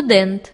estudante